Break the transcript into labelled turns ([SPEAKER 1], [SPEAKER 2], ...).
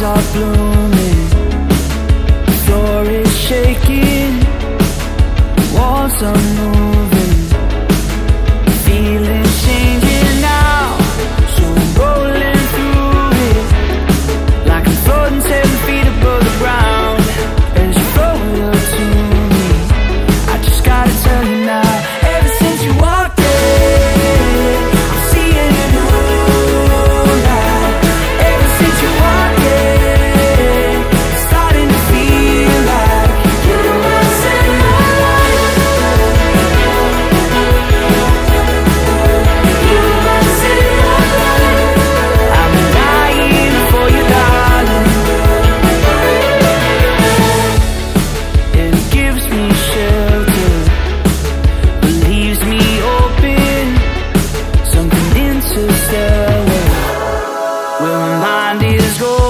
[SPEAKER 1] blooming. Floor is shaking. Walls are Well, nine years old.